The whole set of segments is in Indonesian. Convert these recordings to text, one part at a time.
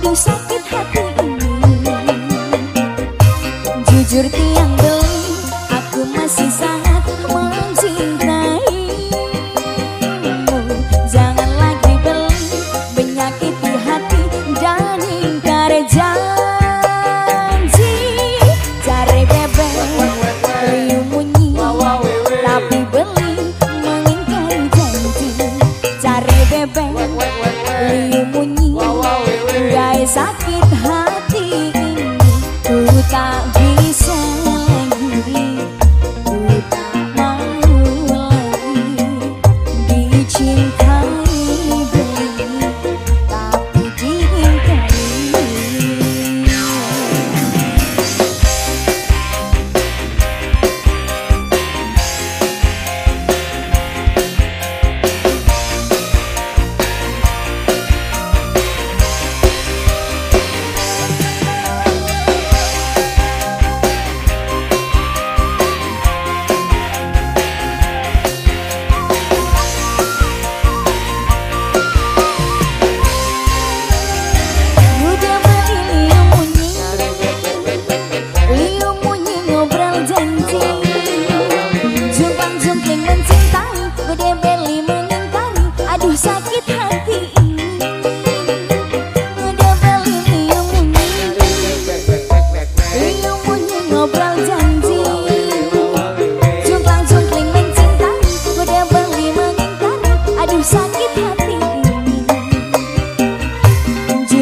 aduh sakit hati ini. Jujur tiang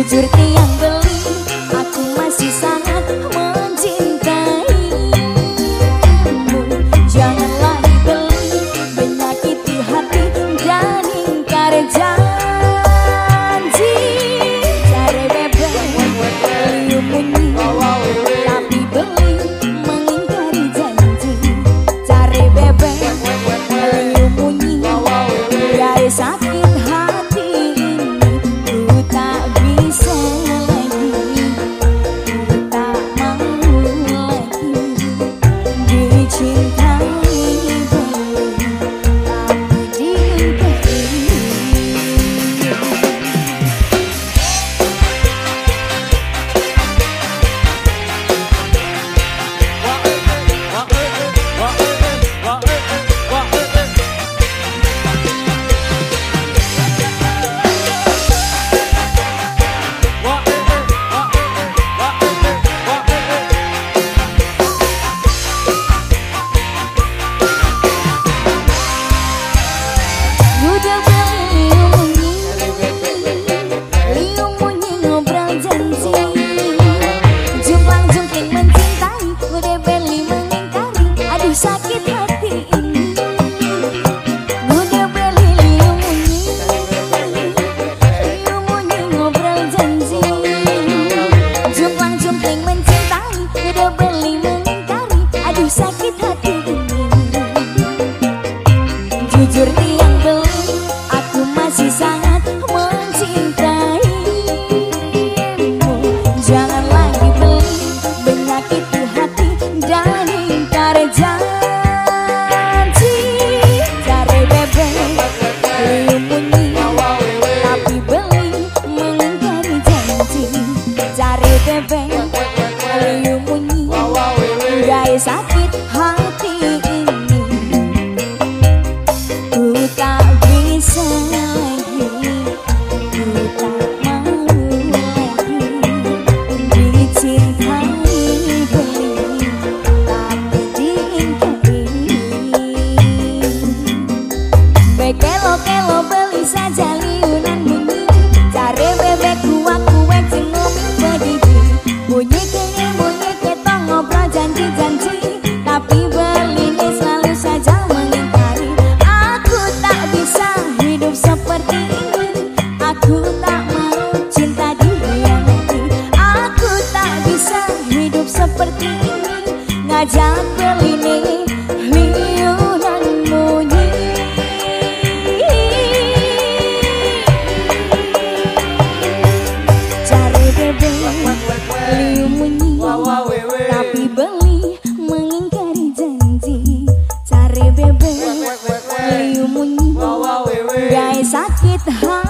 jujur tiang the hangin